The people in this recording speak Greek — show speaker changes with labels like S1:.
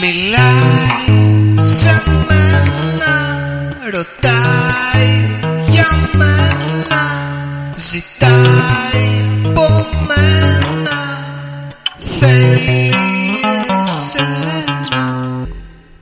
S1: Μιλάει σαν μένα, ρωτάει για μένα, ζητάει από μένα, θέλει